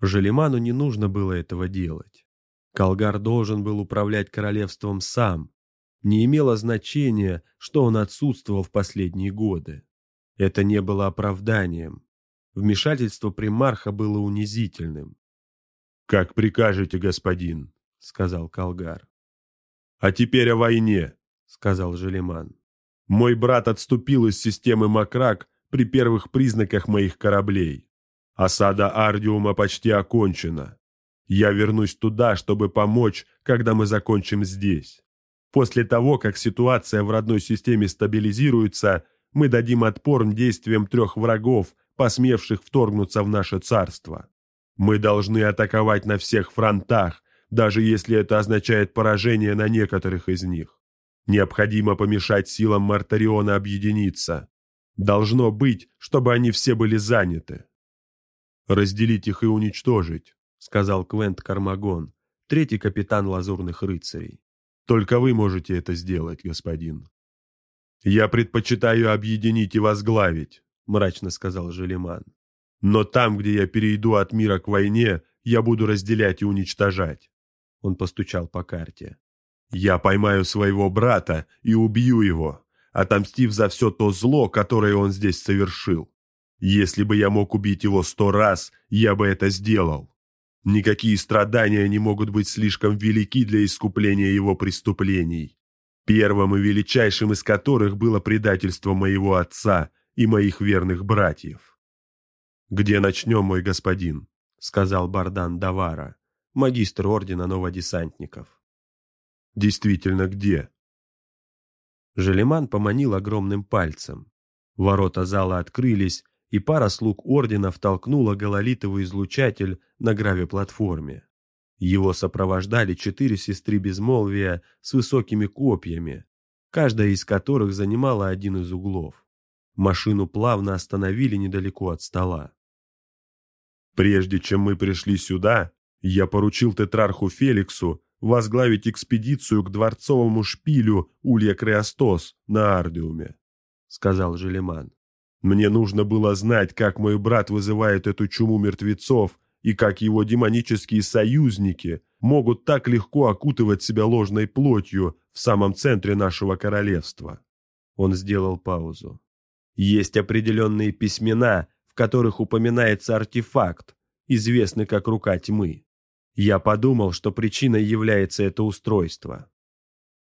Желеману не нужно было этого делать. Калгар должен был управлять королевством сам. Не имело значения, что он отсутствовал в последние годы. Это не было оправданием. Вмешательство примарха было унизительным. «Как прикажете, господин», — сказал Калгар. «А теперь о войне», — сказал Желеман. «Мой брат отступил из системы Макрак при первых признаках моих кораблей. Осада Ардиума почти окончена. Я вернусь туда, чтобы помочь, когда мы закончим здесь. После того, как ситуация в родной системе стабилизируется, мы дадим отпор действиям трех врагов, посмевших вторгнуться в наше царство. Мы должны атаковать на всех фронтах, даже если это означает поражение на некоторых из них. Необходимо помешать силам Мартариона объединиться. Должно быть, чтобы они все были заняты. «Разделить их и уничтожить», — сказал Квент Кармагон, третий капитан Лазурных рыцарей. «Только вы можете это сделать, господин». «Я предпочитаю объединить и возглавить», мрачно сказал Желеман. «Но там, где я перейду от мира к войне, я буду разделять и уничтожать». Он постучал по карте. «Я поймаю своего брата и убью его, отомстив за все то зло, которое он здесь совершил. Если бы я мог убить его сто раз, я бы это сделал. Никакие страдания не могут быть слишком велики для искупления его преступлений. Первым и величайшим из которых было предательство моего отца и моих верных братьев. «Где начнем, мой господин?» — сказал Бардан Давара, магистр ордена новодесантников. «Действительно, где?» Желеман поманил огромным пальцем. Ворота зала открылись, и пара слуг ордена втолкнула гололитовый излучатель на граве-платформе. Его сопровождали четыре сестры безмолвия с высокими копьями, каждая из которых занимала один из углов. Машину плавно остановили недалеко от стола. «Прежде чем мы пришли сюда, я поручил тетрарху Феликсу возглавить экспедицию к дворцовому шпилю Улья Креостос на Ардиуме», — сказал Желеман. Мне нужно было знать, как мой брат вызывает эту чуму мертвецов и как его демонические союзники могут так легко окутывать себя ложной плотью в самом центре нашего королевства. Он сделал паузу. Есть определенные письмена, в которых упоминается артефакт, известный как «Рука тьмы». Я подумал, что причиной является это устройство.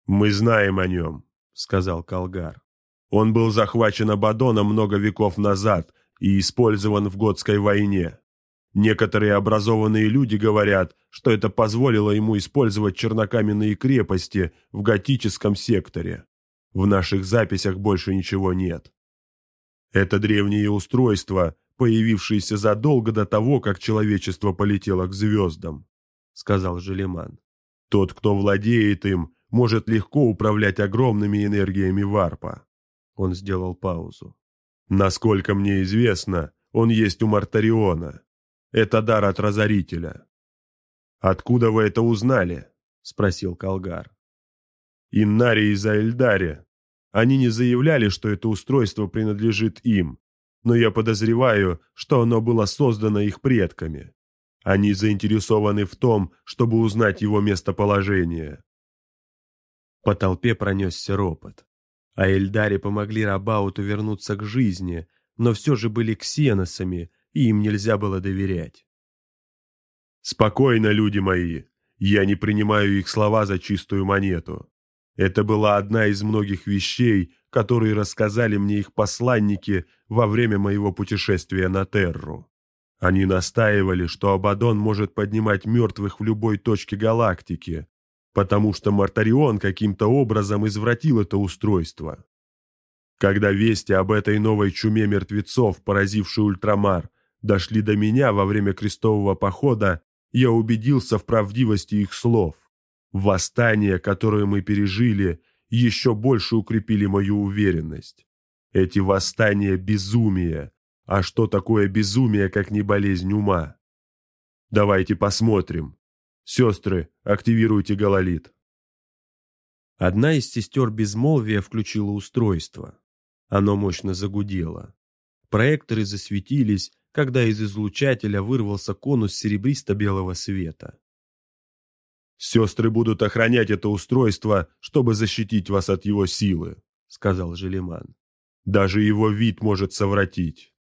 «Мы знаем о нем», — сказал Калгар. Он был захвачен Абадоном много веков назад и использован в Готской войне. Некоторые образованные люди говорят, что это позволило ему использовать чернокаменные крепости в готическом секторе. В наших записях больше ничего нет. Это древнее устройство, появившееся задолго до того, как человечество полетело к звездам, сказал Желеман. Тот, кто владеет им, может легко управлять огромными энергиями варпа. Он сделал паузу. «Насколько мне известно, он есть у Мартариона. Это дар от Разорителя». «Откуда вы это узнали?» — спросил Калгар. «Иннари из Аэльдари. Они не заявляли, что это устройство принадлежит им, но я подозреваю, что оно было создано их предками. Они заинтересованы в том, чтобы узнать его местоположение». По толпе пронесся ропот а Эльдаре помогли Рабауту вернуться к жизни, но все же были ксеносами, и им нельзя было доверять. «Спокойно, люди мои, я не принимаю их слова за чистую монету. Это была одна из многих вещей, которые рассказали мне их посланники во время моего путешествия на Терру. Они настаивали, что Абадон может поднимать мертвых в любой точке галактики, потому что Мартарион каким-то образом извратил это устройство. Когда вести об этой новой чуме мертвецов, поразившей ультрамар, дошли до меня во время крестового похода, я убедился в правдивости их слов. Восстание, которое мы пережили, еще больше укрепили мою уверенность. Эти восстания – безумие. А что такое безумие, как не болезнь ума? Давайте посмотрим, «Сестры, активируйте гололит». Одна из сестер безмолвия включила устройство. Оно мощно загудело. Проекторы засветились, когда из излучателя вырвался конус серебристо-белого света. «Сестры будут охранять это устройство, чтобы защитить вас от его силы», — сказал Желеман. «Даже его вид может совратить».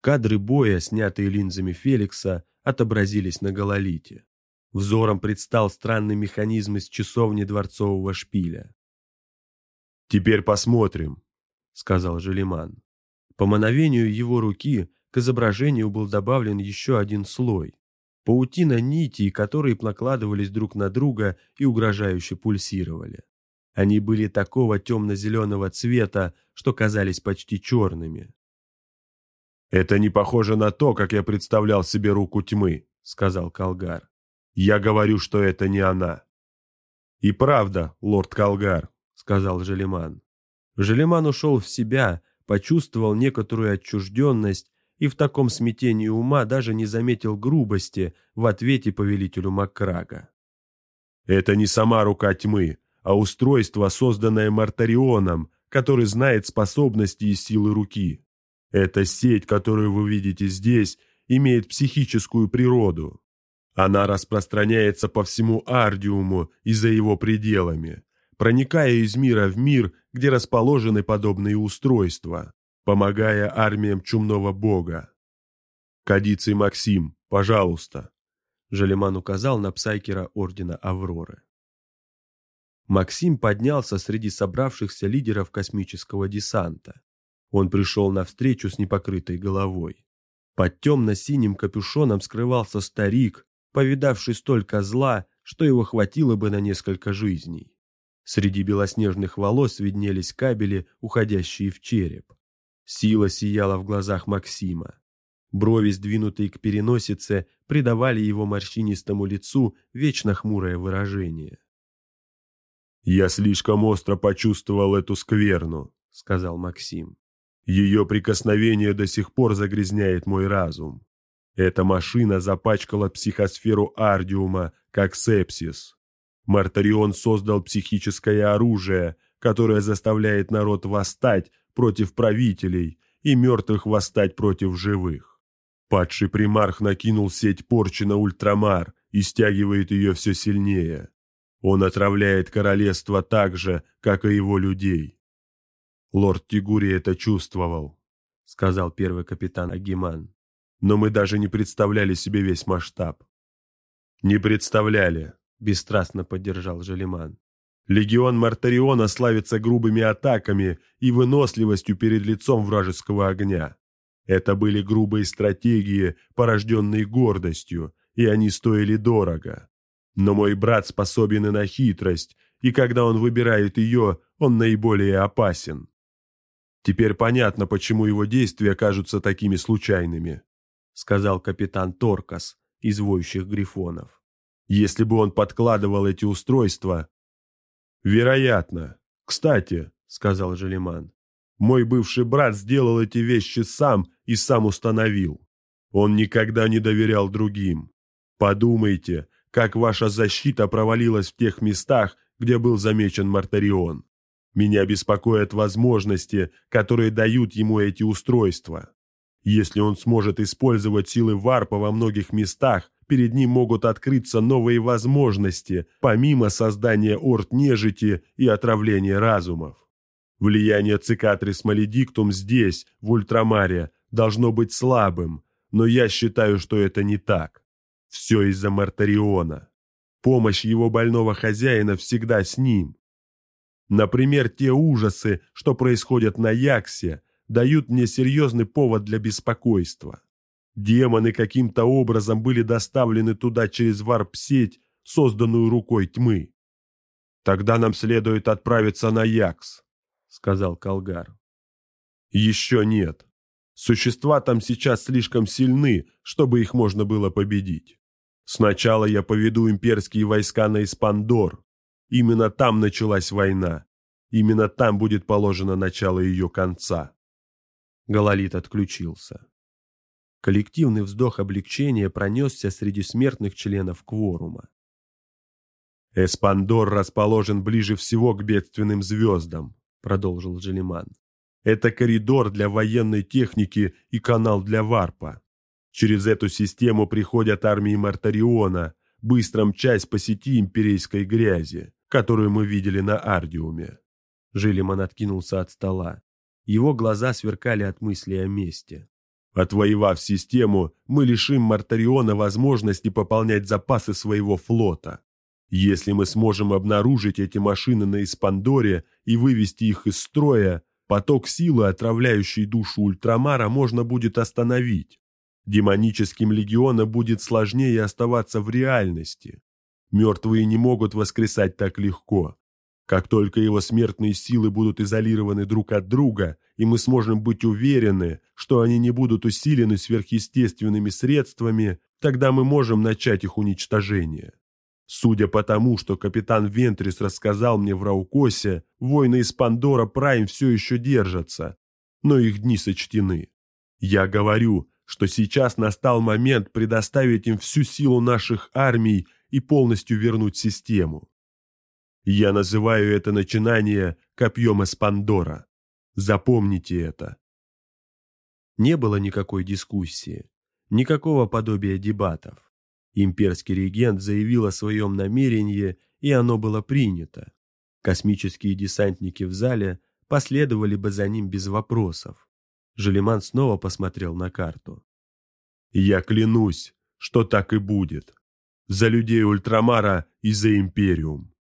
Кадры боя, снятые линзами Феликса, отобразились на гололите. Взором предстал странный механизм из часовни дворцового шпиля. «Теперь посмотрим», — сказал Желиман. По мановению его руки к изображению был добавлен еще один слой. Паутина нитей, которые накладывались друг на друга и угрожающе пульсировали. Они были такого темно-зеленого цвета, что казались почти черными. «Это не похоже на то, как я представлял себе руку тьмы», — сказал Калгар. Я говорю, что это не она. И правда, лорд Калгар, сказал Желеман. Желеман ушел в себя, почувствовал некоторую отчужденность и в таком смятении ума даже не заметил грубости в ответе повелителю Маккрага. Это не сама рука тьмы, а устройство, созданное Мартарионом, который знает способности и силы руки. Эта сеть, которую вы видите здесь, имеет психическую природу. Она распространяется по всему Ардиуму и за его пределами, проникая из мира в мир, где расположены подобные устройства, помогая армиям чумного бога. «Кадицей Максим, пожалуйста!» Жалиман указал на псайкера Ордена Авроры. Максим поднялся среди собравшихся лидеров космического десанта. Он пришел навстречу с непокрытой головой. Под темно-синим капюшоном скрывался старик, повидавший столько зла, что его хватило бы на несколько жизней. Среди белоснежных волос виднелись кабели, уходящие в череп. Сила сияла в глазах Максима. Брови, сдвинутые к переносице, придавали его морщинистому лицу вечно хмурое выражение. «Я слишком остро почувствовал эту скверну», — сказал Максим. «Ее прикосновение до сих пор загрязняет мой разум. Эта машина запачкала психосферу Ардиума, как сепсис. Мартарион создал психическое оружие, которое заставляет народ восстать против правителей и мертвых восстать против живых. Падший примарх накинул сеть порчи на ультрамар и стягивает ее все сильнее. Он отравляет королевство так же, как и его людей. Лорд Тигури это чувствовал, сказал первый капитан Агиман. Но мы даже не представляли себе весь масштаб. Не представляли, бесстрастно поддержал Желиман. Легион Мартариона славится грубыми атаками и выносливостью перед лицом вражеского огня. Это были грубые стратегии, порожденные гордостью, и они стоили дорого. Но мой брат способен и на хитрость, и когда он выбирает ее, он наиболее опасен. Теперь понятно, почему его действия кажутся такими случайными, сказал капитан Торкас из воющих грифонов. Если бы он подкладывал эти устройства, «Вероятно. Кстати», — сказал Желеман, «мой бывший брат сделал эти вещи сам и сам установил. Он никогда не доверял другим. Подумайте, как ваша защита провалилась в тех местах, где был замечен Мартарион. Меня беспокоят возможности, которые дают ему эти устройства. Если он сможет использовать силы варпа во многих местах, перед ним могут открыться новые возможности, помимо создания орд нежити и отравления разумов. Влияние цикатрис маледиктум здесь, в ультрамаре, должно быть слабым, но я считаю, что это не так. Все из-за Мартариона. Помощь его больного хозяина всегда с ним. Например, те ужасы, что происходят на Яксе, дают мне серьезный повод для беспокойства. Демоны каким-то образом были доставлены туда через варп-сеть, созданную рукой тьмы. «Тогда нам следует отправиться на Якс», — сказал Колгар. «Еще нет. Существа там сейчас слишком сильны, чтобы их можно было победить. Сначала я поведу имперские войска на Испандор. Именно там началась война. Именно там будет положено начало ее конца». Гололит отключился. Коллективный вздох облегчения пронесся среди смертных членов кворума. «Эспандор расположен ближе всего к бедственным звездам», — продолжил Джелиман. «Это коридор для военной техники и канал для варпа. Через эту систему приходят армии Мартариона, быстро мчась по сети империйской грязи, которую мы видели на Ардиуме». Жилиман откинулся от стола. Его глаза сверкали от мысли о мести. Отвоевав систему, мы лишим Мартариона возможности пополнять запасы своего флота. Если мы сможем обнаружить эти машины на Испандоре и вывести их из строя, поток силы, отравляющий душу Ультрамара, можно будет остановить. Демоническим легиона будет сложнее оставаться в реальности. Мертвые не могут воскресать так легко. Как только его смертные силы будут изолированы друг от друга, и мы сможем быть уверены, что они не будут усилены сверхъестественными средствами, тогда мы можем начать их уничтожение. Судя по тому, что капитан Вентрис рассказал мне в Раукосе, войны из Пандора Прайм все еще держатся, но их дни сочтены. Я говорю, что сейчас настал момент предоставить им всю силу наших армий и полностью вернуть систему. Я называю это начинание копьем из Пандора. Запомните это. Не было никакой дискуссии, никакого подобия дебатов. Имперский регент заявил о своем намерении, и оно было принято. Космические десантники в зале последовали бы за ним без вопросов. Желеман снова посмотрел на карту. «Я клянусь, что так и будет. За людей Ультрамара и за Империум.